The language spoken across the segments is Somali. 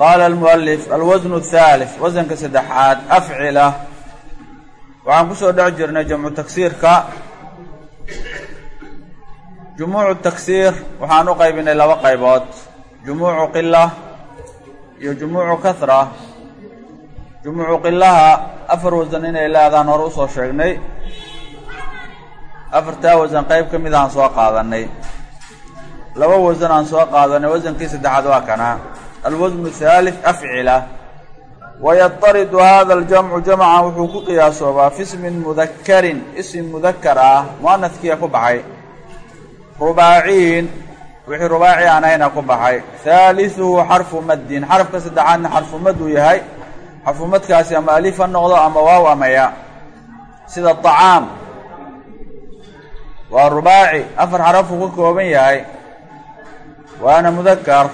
qaala almualif alwasnu athaalif wasanka saddexaad afcila waxaan ku soo dhex jirnay jamcu tagsiirka jumuucu tagsiir waxaan u qaybinay laba qaybood jumuucu qila iyo jumuucu kahra jumuucu qilaha afar wasan inay leedaan hore u soo sheegnay afartaa wasan qayb ka mid aan soo qaadanay laba wasan aan soo qaadanay wasankii saddexaad waa kana alwasnu haalif afcila wayadaridu hada aljamcu jamcan wuxuu ku qiyaasoobaa fi ismin mudakarin ism mudakar ah muanadkiia ku baxay rubaaciyin wixii rubaaci aan ahayna ku baxay haaliثuhu xarfu maddin xarafka saddexaadna xarfu mad uu yahay xarfu madkaasi ama alif ha noqdo ama waaw ama ya sida طacaam waa rubaaci afar xarafuu ka kooban yahay waana mudakar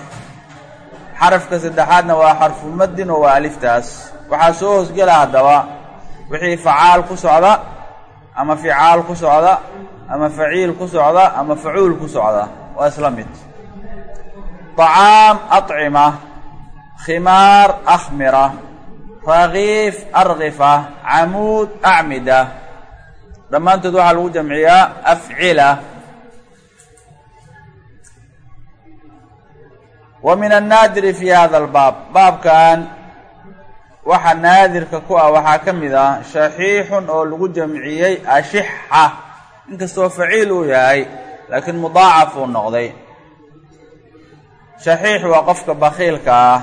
xarafka saddexaadna waa xarfu maddin oo waa aliftaas. Waxaa soo hoosgela haddaba wixii facaal ku socda ama ficaal ku socda ama faciil ku socda ama facuul ku socda. Waa isla mid. طacaam aطcima khimaar akhmira rakiif arkifa camuud acmida. Dhammaantood waxaa lagu jamciyaa afcila wa min annaadiri fi hada albaab. Baabkan waxa naadirka ku ah waxaa ka mid ah shaxiixun oo lagu jamciyey ashixa. Inkastoo faciil uu yahay laakiin mudaacaf uu noqday. Shaxiix waa qofka bakiilka ah.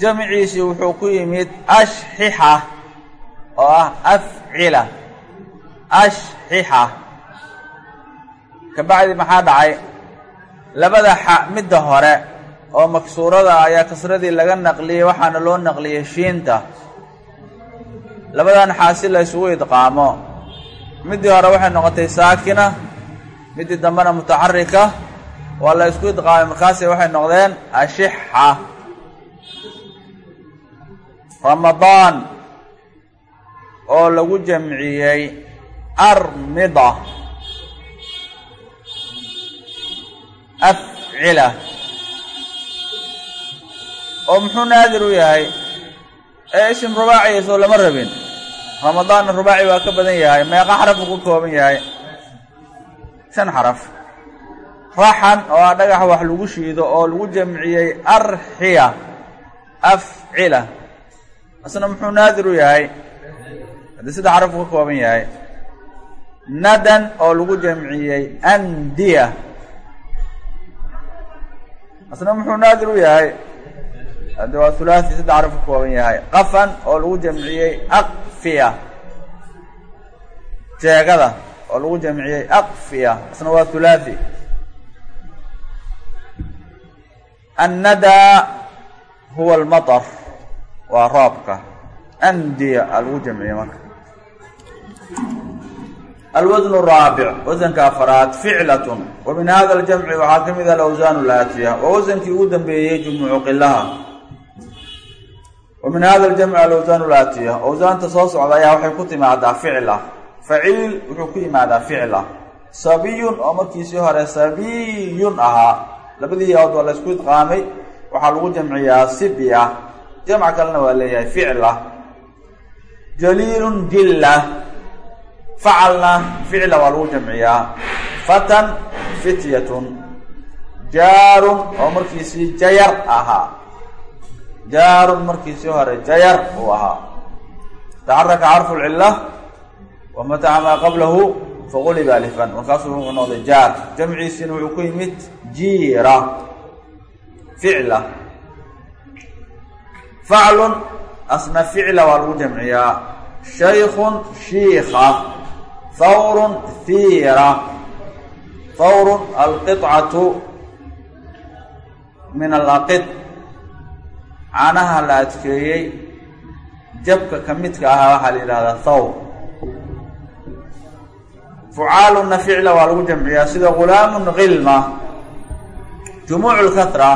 Jamciisii wuxuu ku yimid ashxixa oo ah afcila. Ashxixa ka bacdi maxaa dhacay labada xa midda hore oo maksuurada ayaa kasradii laga naqliyey waxaana loo naqliyey shiinta. Labadan xaasi la ysugu idqaamo. Middii hore waxay noqotay saakina middii dambena mutaxarika waa la ysku idqaamay markaasi waxay noqdeen ashixa. Ramadaan oo lagu jamciyey armida afcila. Oo muxuu naadir u yahay? Ee isim rubaaciyaso lama rabin. Ramadaanna rubaaci waa ka badan yahay. Meeqa xaraf uu ka kooban yahay. Shan xaraf. Raxan oo ah dhagax wax lagu shiido oo lagu jamciyey arxiya. Afcila. Asna muxuu naadir u yahay? Haddii saddex xaraf uu ka kooban yahay. Nadan oo lagu jamciyey andiya asna muxuu naadir u yahay? Hadde waa hulaahi saddex araf ka kooban yahay. Qafan oo lagu jamciyey aqfiya jeegada oo lagu jamciyey aqfiya isna waa hulaahi annada huwa almaطar waa roobka. Andiya lagu jamciyey marka alwadn raabic wasanka afaraad ficlatun wa min hada aljamci waxaa ka mid ah alawsaan alaatiya waa wasankii ugu dambeeyey jumuucu qilaha wa min hada aljamci alawsaan alaatiya awsaanta soo socda ayaa waxay ku timaadaa ficla faciil wuxuu ku yimaadaa ficla sabiyun oo markiisii hore sabiyun ahaa labadii yaood waa laysku idqaamay waxaa lagu jamciyaa sibya jamc kalena waa leeyahay ficla jaliilun jilla facalna ficla waa lagu jamciyaa fatan fityatun jaarun oo markiisii jayar ahaa jaarun markiisii hore jayar uu ahaa taxaraka xarfu lcila wamataca maa qablahu faquliba alifan markaasuu wuxuu noqday jaar jamciisiina wuxuu ku yimid jiira ficla faclun asna ficla waa lagu jamciyaa shaykun shiika thawrun thiira thawrun alqicatu min alaqid caanaha la adkeeyey jabka ka midka ahaa waxaa la yidhahdaa thawr. Fucaaluna ficla waa lagu jamciyaa sida gulaamun kilma jumuuc lkahra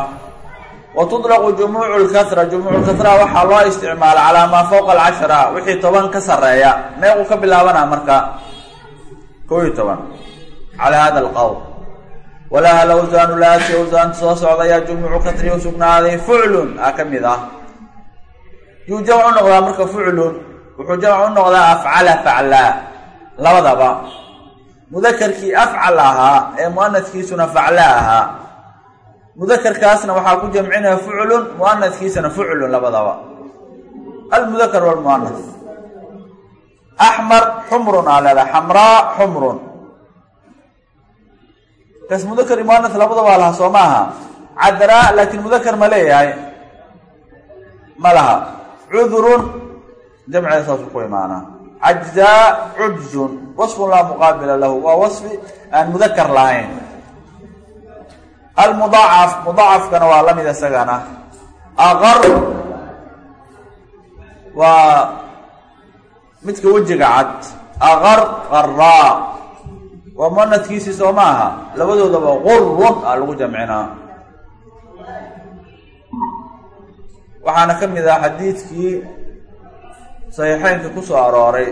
wa tuطlaqu jumuuc lkahra jumuuc lkahra waxaa loo isticmaala calaa maa fowqa alcashara wixii toban ka sareeya meequu ka bilaabanaa marka koo iyo toban. Calaa hada alqowl walaha lawsaanu laati awsaanta soo socda ayaa jumucu kasri u sugnaaday fuclun. A ka mid ah. Yuu jamc u noqdaa marka fuclun. Wuxuu jamc u noqdaa afcala faclaa labadaba. Mudakarkii afcal ahaa ee muanadkiisuna facla ahaa. Mudakarkaasna waxaa ku jamcinaya fuclun muanadkiisana fuclun labadaba. Almudakar walmuanas axmar xumrun aa leedahay xamraa xumrun kaas mudakar iyo muanas labadaba laha soo maaha cadraa laakiin mudakar ma leeyahay ma laha cudurun jamceeda saasuu ku imaanaa cajzaa cujzun wasfun laa muqaabila lahu waa wasfi aan mudakar lahayn almudaacaf mudaacafkana waa la mid isagana aqar waa midka wejiga cad aqar qaraa waa muanadkiisii soo ma aha. Labadoodaba qurun a lagu jamcinaa. Waxaana ka mid ah xadiidkii saxiixeynka ku soo arooray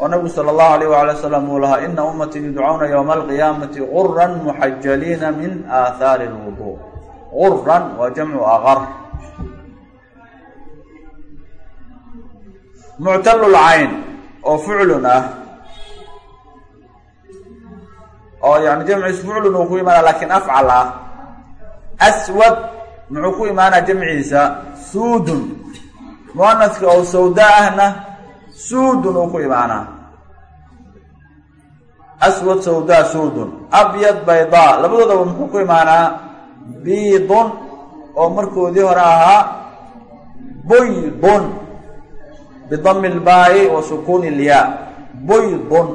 oo nabigu sala allahu alayh waala wasalam uu lahaa ina ummatii yudcuuna yowma alqiyaamati guran muxajaliina min aathaari lwudu guran waa jamcu aqar muctalulcayn oo fuclun ah. Oo yani jamciisu fuclun uu ku imaana laakiin afcal ah. Aswad muxuu ku imaanaa jamciisa suudun. Muanaska oo sawda ahna suudun uu ku imaanaa. Aswad sawda suudun. Abyad baydaa labadoodaba muxuu ku imaanaa biidun oo markoodii hore ahaa buydun bidami lbaayi wa sukuuni ilyaa buydun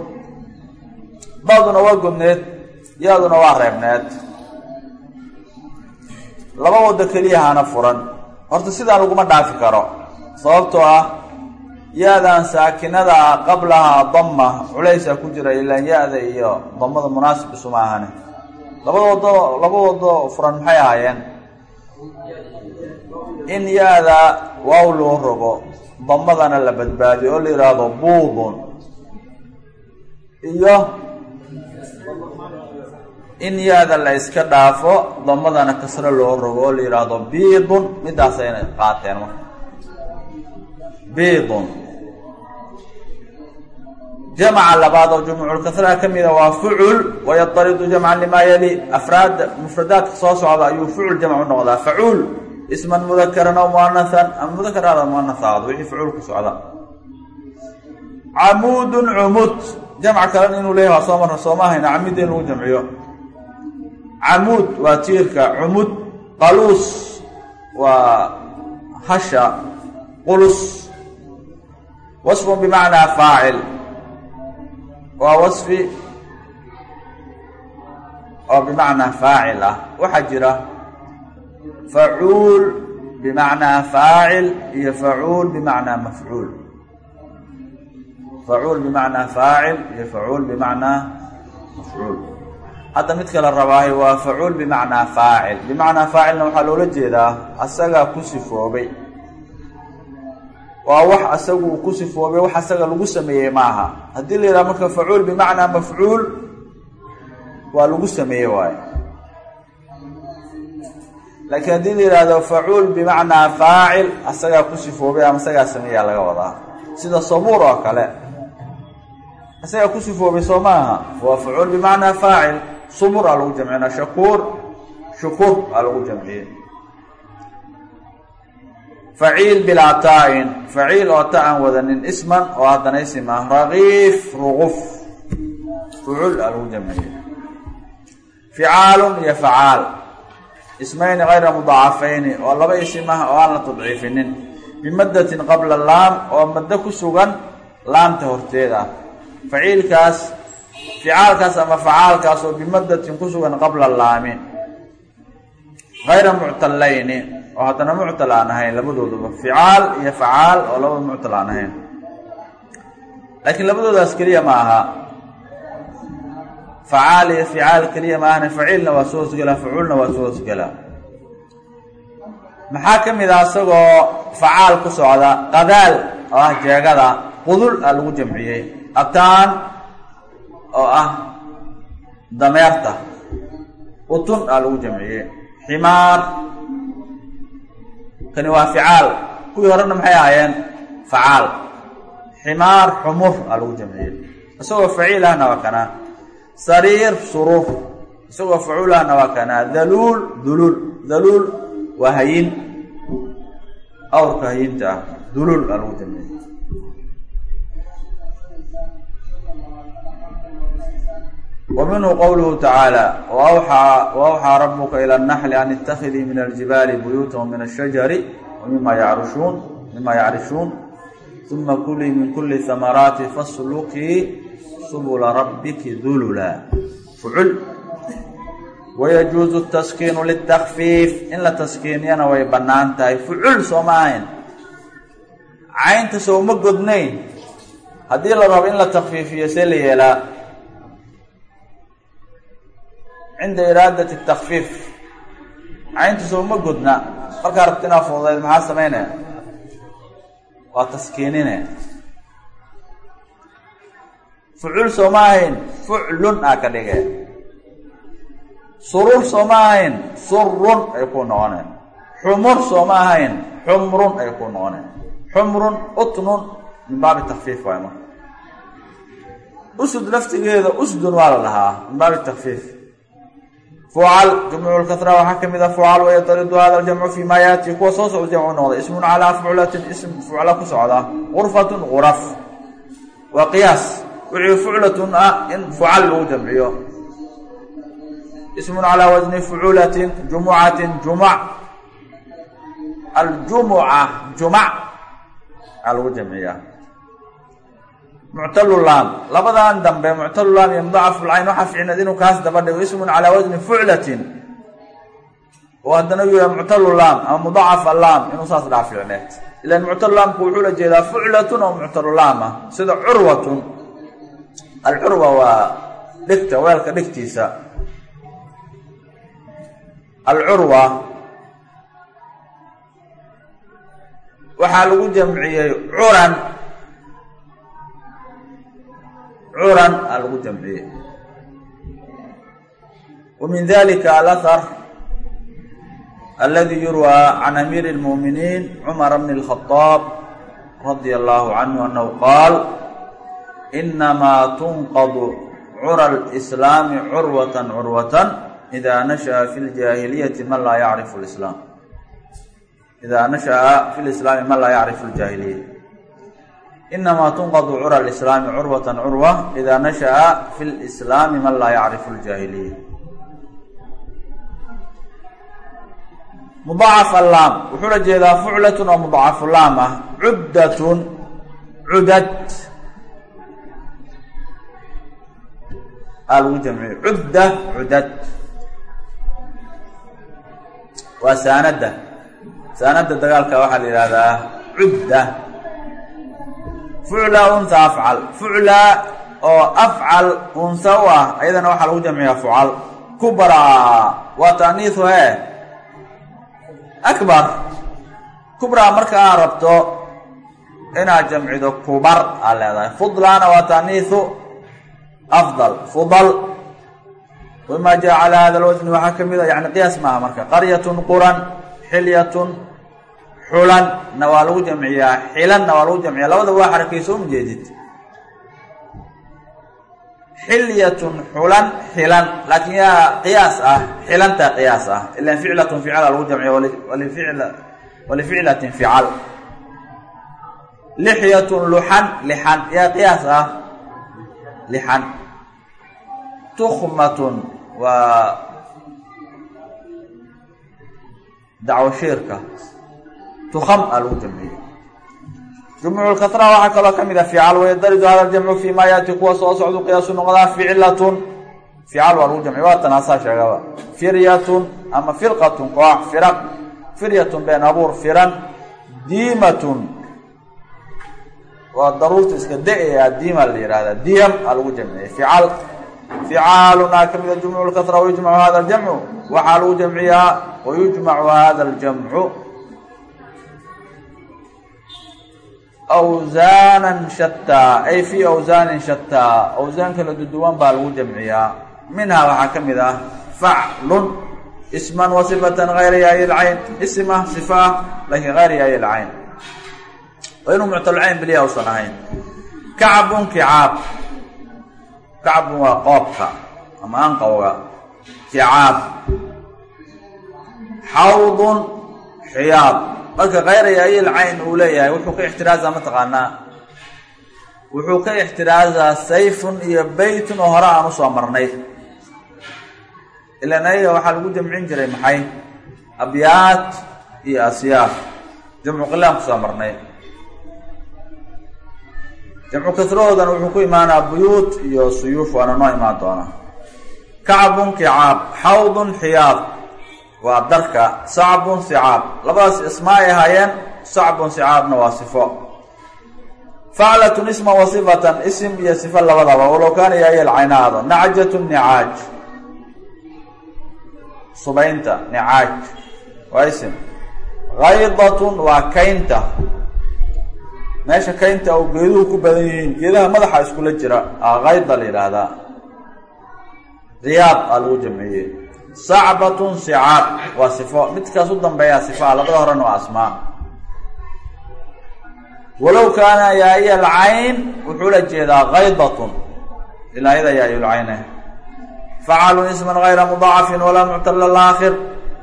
baaduna waa godneed yaaduna waa reebneed laba wado keliyahana furan horta sidaa laguma dhaafi karo sababtoo ah ya-dan saakinada qablaha dama culaysaa ku jira ilaan ya-da iyo damada munaasib isuma ahane labada wado laba wado furan maxay ahaayeen in ya-da waaw loo rogo damadana la badbaadiyo oo la yidhaahdo buudun iyo in ya-da la iska dhaafo damadana kasro loo rogo oo la yidhaahdo biidun. Midaasayna qaateen marka. Biidun. Jamca labaad oo jumuculkasraha ka mida waa fucul wayadaridu jamcan limaa yali. Afraadda mufradaadka soo socda ayuu fucul jamc u noqdaa facuul isman mudakaran aw muanahan ama mudakar aada muanas aado wixii fucuul ku socda. Camuudun cumud jamc kalena inuu leeyahy waa soo hayna camida in lagu jamciyo. Camuud waa tiirka cumud qaluus waa hasha qulus. Wasfun bimacnaa faacil. Waa wasfi oo bimacnaa faacil ah. Waxaa jira facuul bimacnaa faacil iyo facuul bimacnaa mafcuul facuul bimacnaa faacil iyo facuul bimacnaa mafcuul hadda mid kala rabaahay waa facuul bimacnaa faacil bimacnaa faacilna waxaa loola jeedaa asagaa ku sifoobay waa wax asagu uu ku sifoobay wax asaga lagu sameeyey maaha haddii la yidhaha marka facuul bimacnaa mafcuul waa lagu sameeyey waayo laakiin haddii la yidhaahdo facuul bimacnaa faacil asagaa ku sifoobay ama asagaa sameeyaa laga wadaa. Sida sabuur oo kale. Asagaa ku sifoobay soo maaha. Waa facuul bimacnaa faacil. Subur aa lagu jamcina shakuur. Shukur aa lagu jamciyey. Faciil bilaa taa-in faciil oo ta aan wadanin isman oo haddana isim ah rakiif ruquf. Fucul aa lagu jamciyey. Ficaalun iyo facaal ismayni kayra mudaacafayni oo laba isim ah oo aan la tadciifinin. Bimadatin qabla laam oo maddo ku sugan laamta horteed ah faciilkaas ficaalkaas ama facaalkaas oo bimadatin ku sugan qabla laami. Kayra muctalayni oo haddana muctal aan ahayn labadooduba. Ficaal iyo facaal oo labada muctal aan ahayn. Laakiin labadoodaas keliya ma aha facaal iyo ficaal keliya ma ahane faciilna waa soo hosgelaa facuulna waa soo hosgelaa maxaa ka mid ah isagoo facaal ku socda qadaal oo ah jeegada qudul a lagu jamciyey ataan oo ah dameerta utun aa lagu jamciyey ximaar kani waa ficaal kuwii horena maxay ahaayeen facaal ximaar xumur aa lagu jamciyey isagoo faciil ahna waa sariir suruuf. Isagoo fucuulahana waa kanaa daluul duluul. Daluul waa hayin. Awrka hayinta ah. Duluul baa lagu dambeeya wa minhu qowluhu tacaala wawxaa rabuka ila annaxli an itakidii min aljibaali buyuuta min ashajari wa yarushuun mima yacrishun uma kulii min kuli hamaraati fasluqii subula rabbiki dulula fucul. Wayajuusu taskiinu litakfiif in la taskiiniyana way bannaan tahay. Fucul sooma ahayn. Caynta sooma godnayn. Haddii la rabo in la takfiifiyo see la yeelaa. Cinda iraadati takfiif. Caynta sooma godna. Markaa rabto inaad fududayd maxaa samaynaya? Waa taskiinine fucul sooma ahayn fuclun aa ka dhige surur sooma ahayn surun ay ku noqoneen. Xumur sooma ahayn xumrun ay ku noqoneen. Xumrun utnun min baabi takfiif waay marka usud laftigeeda usdun waa la dhahaa min baabi takfiif fucal jumcu lkahra waxaa ka mid a fucal wayataridu hada ljamcu fi ma yaati kuwa soo socda jamcu noqda ismun calaa fuclatin ism fucla ku socda. Gurfatun guraf waa qiyaas wixii fuclatun ah in fucal lagu jamciyo. Ismun calaa wasni fuculatin jumucatin jumac aljumuca jumac aa lagu jamciyaa. Muctalulaam labadan dambe muctalulaam iyo mudacafulcayn waxaa ficneed inuu kaas daba dhigo. Ismun calaa wasni fuclatin oo haddana uu yahay muctalulaam ama mudacaf alaam inuu saas dhaha ficneed ilan muctalulaamku wuxuu la jeedaa fuclatun oo muctalulaam ah sida curwatun alcurwa waa dhigta weelka dhigtiisa. Alcurwa waxaa lagu jamciyey curan. Curan aa lagu jamciyey. Wa min dalika alahar aladi yurwaa can amiiri اlmuuminiin cumara bni اlkhadaab radia allahu canhu annahu qaal inamaa tunqadu cura alislaami curwatan curwatan idaa nasha'a fi ljaahiliyati man laa yacrifu lislaam idaa nasha'a fi lislaami man laa yacrifu ljaahiliya inamaa tunqadu cura alislaami curwatan curwa idaa nasha'a fi lislaami man laa yacrifu ljaahiliya mudacaf alaam wuxuula jeedaa fuclatun oo mudacafulaam ah cuddatun cudad lagu jamciye cudda cudad waa saanadda. Saanadda dagaalka waxaa la yihahdaa cudda. Fucla unha afcal. Fucla oo afcal unsa u ah ayadana waxaa lagu jamciyaa fucal. Kubraa. Waa taaniihu he akbar. Kubraa marka aad rabto inaad jamcido kubar aad leedahay fudlaana waa taaniihu afdal fudal wima jaa calaa hada lwasni waxaa ka mid a yani qiyaas maaha marka qaryatun quran xilyatun xulanna waa lagu jamciyaa xilanna waa lagu jamciyaa labadaba waa xarakayso uma xilyatun xulan xilan laakiin yaa qiyaas ah xilanta qiyaas ah ilan ficlatun ficala lagu jamciya walificl walificlatin fical lixyatun luxan lixan yaa qiyaas ah lixan tukmatun waa dacwo shiirka tukam aa lagu jamciyey jumucu lkasra waxaa kaloo ka mid a fical wayadaridu hada ljamcu fi ma yaati kuwa soo socdu qiyaasu noqdaa ficlatun fical waa lagu jamciy waa tanaasaa sheegaba. Firyatun ama firqatun koox firaq. Firyatun been abuur firan. Diimatun waa daruurta iska da'a diima la yihahda diyam aa lagu jamciyey fical ficaalunaa ka mida jumucu lkasra wayujmacu hada ljamcu waxaa lagu jamciyaa wayujmacu hada ljamcu awsaanan shataa ay fii awsaanin shataa awsaan kala duduwan baa lagu jamciyaa minhaa waxaa ka mid ah faclun isman wa sifatan hayra yaayi lcayn ism ah sifa laakiin hayra yaayi lcayn oo inuu muctalcayn beliya usan ahayn kacbun kicaab kacbun waa qoobka ama anqowga. Kicaab xawdun xiyaad marka kayra yaayi lcayn uu leeyahay wuxuu ka ixtiraazaa mataqaanaa wuxuu ka ixtiraazaa sayfun iyo beytun oo hore aan u soo marnay. Ilan ayaga waxaa lagu jamcin jiray maxay? Abyaad iyo asyaaf. Jamcu qilaan ku soo marnay jamcu kasrahoodana wuxuu ku imaanaa buyuut iyo suyuuf waana noo imaan doona kacbun kicaab xawdun xiyaad waa darka sacbun sicaab. Labadaas ismaa ay ahaayeen sacbun sicaabna waa sifo. Faclatun isman wa sifatan isim iyo sifo labadaba. Walow kaana yaayel caynaado nacjatun nicaaj. Subaynta nicaaj. Waa isim. Haydatun waa kaynta meesha kaynta oo geeduhu ku badan yihiin geedaha madaxa iskula jira hayda la yidhaahdaa. Riyaad aa lagu jamciyey sacbatun sicaab waa sifo. Midkaas u dambeeyaa sifaa labada horena waa asmaa walow kaana yaayal cayn wuxuu la jeedaa haydatun ilaayada yaayulcayne facalun isman hayra mudaacafin walaa muctala laakhir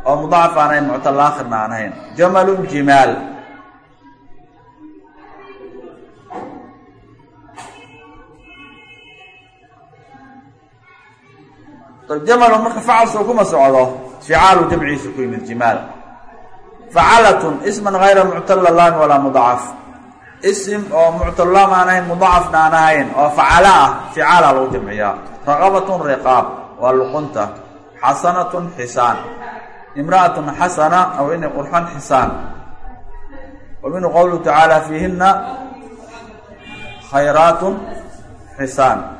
oo mudaacaf aan ahayn muctal aakhirna aan ahayn jamalun jimaal jamalun marka facalsoo kuma socdo ficaalu jamciisu ku yimid jimaal. Facalatun isman hayra muctala laami walaa mudacaf isim oo muctalulaam aan ahayn mudacafna aan ahayn oo facala ah ficaala lagu jamciyaa. Raqabatun riqaab waa luqunta. Xasanatun xisaan. Imra'atun xasana aw ini qurxan xisaan. Wa minhu qowluhu tacaala fiihina khayraatun xisaan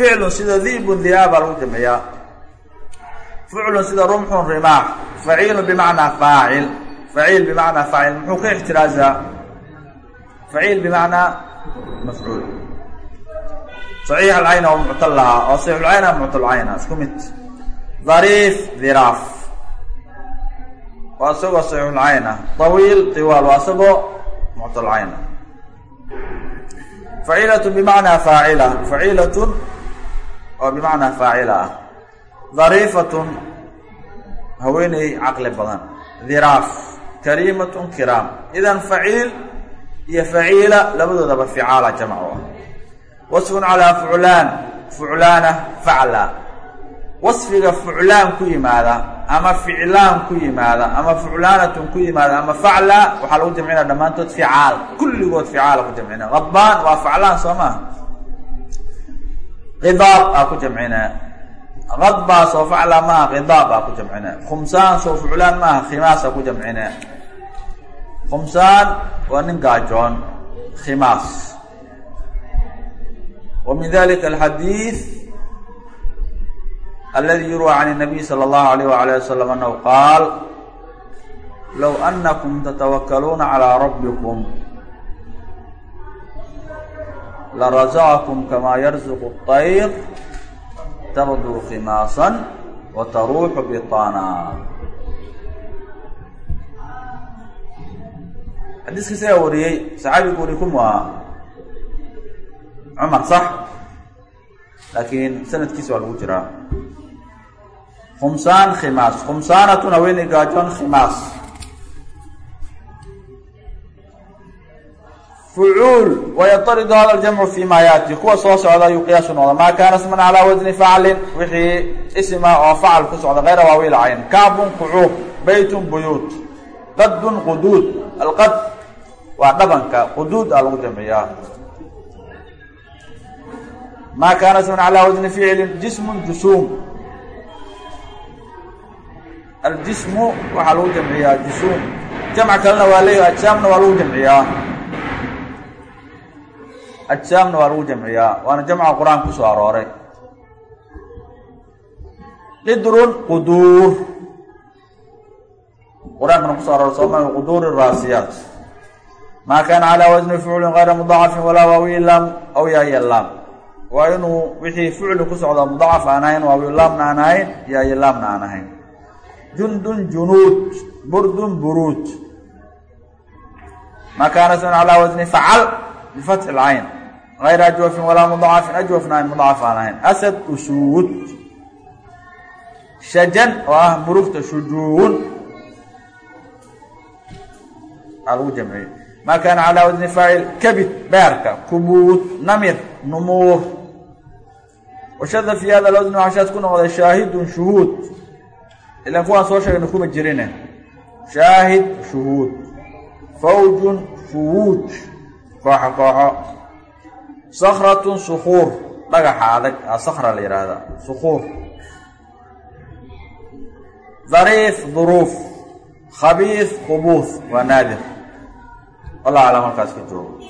ficlun sida dibun diyaabaa lagu jamciyaa ficlun sida rumxun rimaax faciilun bimacnaa faacil. Faciil bimacnaa faacil. Muxuu ka ixtiraazaa? Faciil bimacnaa mafcuul. Saxiix alcayna oo muctal lahaa. Oo saxiixulcayna muctalcayna isku mid. Dariif diraaf. Waa isagoo saxiixulcayna tawiil tiwaal. Waa isagoo muctalcayna faciilatun bimacnaa faacila. Faciilatun oo bimacnaa faacila ah. Dariifatun haweeney caqli badan. Diraaf kariimatun kiraam. Idan faciil iyo faciila labadoodaba ficaala jamc u ah. Wasfun calaa fuclaan fuclaana facla. Wasfiga fuclaan ku yimaada ama ficlaan ku yimaada ama fuclaanatun ku yimaada ama facla waxaa lagu jamcinaya dhammaantood ficaal. Kulligood ficaala ku jamcina qadbaan waa faclaan soo maha qidaab aa ku jamcina qadbaa soo facla maaha qidaab aa ku jamcina khumsaan soo fuclaan maaha khimaas aa ku jamcina khumsaan waa nin gaajoon khimaas wa min dalika alxadiid aladi yurwى can الnabiy salى اllahu alayh wala wasalam anahu qaal low anakum tatawakaluuna calىa rabbikum larazaqakum kama yarzuqu الطayr tabduu khimaasan wa taruuxu biطana xadiiska isagaa wariyey saxaabigu wari kumu aha cumar sax laakiin sanadkiisa waa lagu jiraa khumsaan khimaas khumsaanatun haweeney gaajoon khimaas fucuul wayataridu hada ljamcu fi ma yaati kuwa soo socda ayuu qiyaasu noqda maa kaana isman calaa wasni faclin wixii isma oo facal ku socda hayra waawiil cayn kacbun kucuub beytun buyuut qadun quduud alqad waa dhabanka quduud a lagu jamciyaa maa kaana isman calaa wasni ficlin jismun jusuum aljismu waxaa lagu jamciyaa jusuum jamc kalena waa leeyahy ajsaamna waa lagu jamciyaa ajsaamna waa lagu jamciyaa waana jamca qur'aanka ku soo arooray. Qidrun quduur. Qur'aankana kuso arooray sooma quduur raasiyaat maa kaana calaa wasni fuclin hayra mudaacafin walaa waawi lam aw yaaya lam. Waa inuu wixii ficli ku socda mudacaf aan ahayn waawilaamna aan ahayn iyo aylaamna aan ahayn. Jundun junuud burdun buruud. Ma kaana isman calaa wasni facal bifatxi اlcayn غayr ajwafin walaa mudacafin ajwafna an mudacaf aan ahayn asad usuud shajan oo ah murugta shujuun aa lagu jamciyey ma kaana calaa wasni faacil kabid beerka kubuud namir numuur washada fi hada lwasni waxashaad ku noqday shaahidun shuhuud ilan kuwaan soo sheegna kuma jirine shaahid shuhuud fawjun fuwuuj kooxo kooxo sakratun sukuur dhagaxa adag a sakra la yidhaahdaa sukuur dariif duruuf. Khabiif qubuuth waa naadir. Wallah aclam halkaas ka joogo